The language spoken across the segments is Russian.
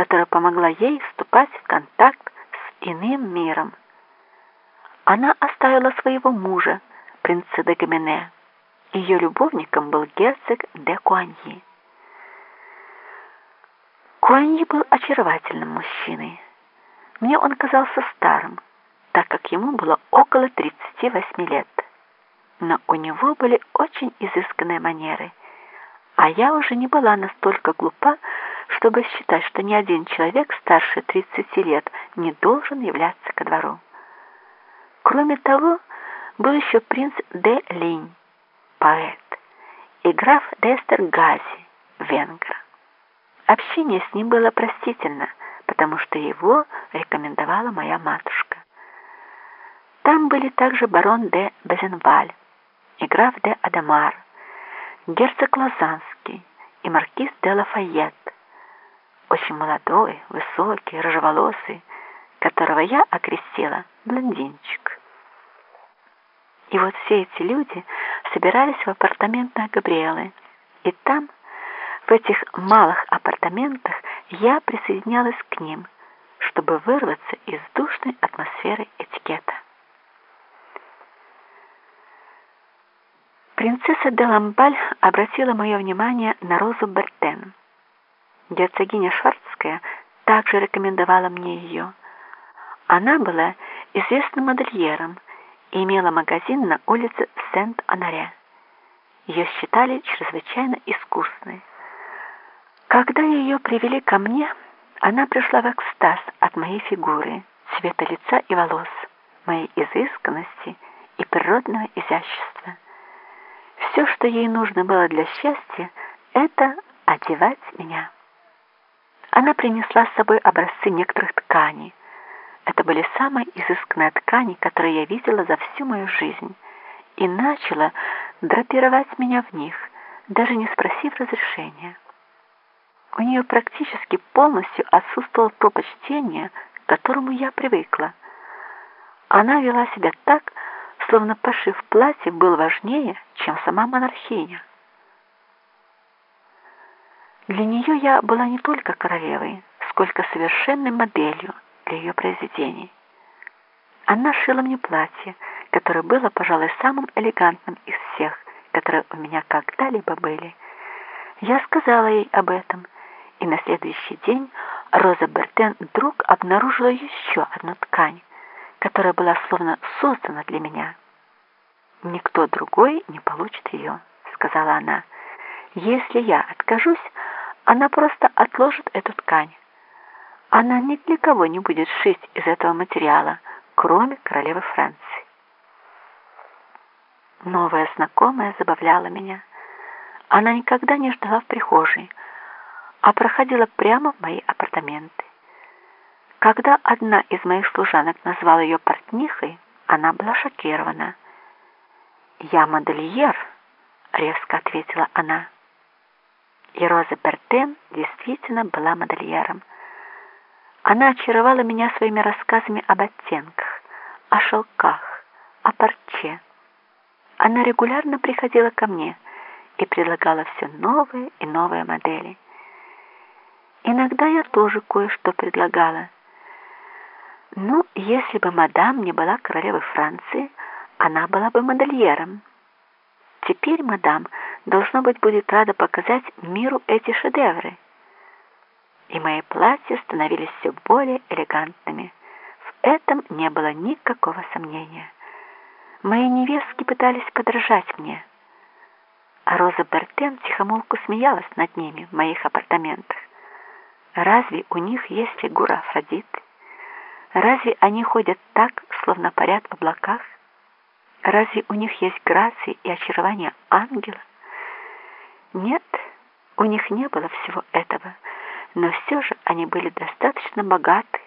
которая помогла ей вступать в контакт с иным миром. Она оставила своего мужа, принца де Гамине. Ее любовником был герцог де Куаньи. Куаньи был очаровательным мужчиной. Мне он казался старым, так как ему было около 38 лет. Но у него были очень изысканные манеры, а я уже не была настолько глупа, чтобы считать, что ни один человек старше 30 лет не должен являться ко двору. Кроме того, был еще принц де Линь, поэт, и граф Дестер Гази, венгр. Общение с ним было простительно, потому что его рекомендовала моя матушка. Там были также барон де Безенваль и граф де Адамар, герцог Лозанский и маркиз де Лафайет, очень молодой, высокий, рыжеволосый, которого я окрестила блондинчик. И вот все эти люди собирались в апартаментах Габриэлы, и там, в этих малых апартаментах, я присоединялась к ним, чтобы вырваться из душной атмосферы этикета. Принцесса де Ламбаль обратила мое внимание на Розу Бертен. Герцогиня Шварцкая также рекомендовала мне ее. Она была известным модельером и имела магазин на улице Сент-Анаре. Ее считали чрезвычайно искусной. Когда ее привели ко мне, она пришла в экстаз от моей фигуры, цвета лица и волос, моей изысканности и природного изящества. Все, что ей нужно было для счастья, это одевать меня. Она принесла с собой образцы некоторых тканей. Это были самые изысканные ткани, которые я видела за всю мою жизнь, и начала драпировать меня в них, даже не спросив разрешения. У нее практически полностью отсутствовало то почтение, к которому я привыкла. Она вела себя так, словно пошив платье был важнее, чем сама монархиня. Для нее я была не только королевой, сколько совершенной моделью для ее произведений. Она шила мне платье, которое было, пожалуй, самым элегантным из всех, которые у меня когда-либо были. Я сказала ей об этом, и на следующий день Роза Бертен вдруг обнаружила еще одну ткань, которая была словно создана для меня. «Никто другой не получит ее», — сказала она. «Если я откажусь, она просто отложит эту ткань. Она ни для кого не будет шить из этого материала, кроме королевы Франции». Новая знакомая забавляла меня. Она никогда не ждала в прихожей, а проходила прямо в мои апартаменты. Когда одна из моих служанок назвала ее портнихой, она была шокирована. «Я модельер», — резко ответила она. И Роза Бертен действительно была модельером. Она очаровала меня своими рассказами об оттенках, о шелках, о парче. Она регулярно приходила ко мне и предлагала все новые и новые модели. Иногда я тоже кое-что предлагала. Ну, если бы мадам не была королевой Франции, она была бы модельером. Теперь мадам, должно быть, будет рада показать миру эти шедевры. И мои платья становились все более элегантными. В этом не было никакого сомнения. Мои невестки пытались подражать мне. А Роза Бертен тихомолку смеялась над ними в моих апартаментах. Разве у них есть фигура Афродиты? Разве они ходят так, словно парят в облаках? Разве у них есть грации и очарование ангела? Нет, у них не было всего этого, но все же они были достаточно богаты,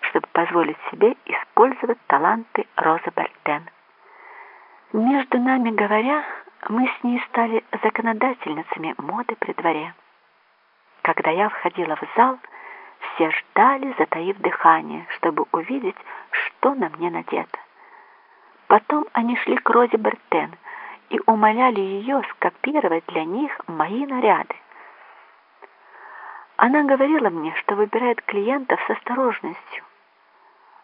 чтобы позволить себе использовать таланты Розы Бертен. Между нами говоря, мы с ней стали законодательницами моды при дворе. Когда я входила в зал, все ждали, затаив дыхание, чтобы увидеть, что на мне надето. Потом они шли к Розе Бертен и умоляли ее скопировать для них мои наряды. Она говорила мне, что выбирает клиентов с осторожностью,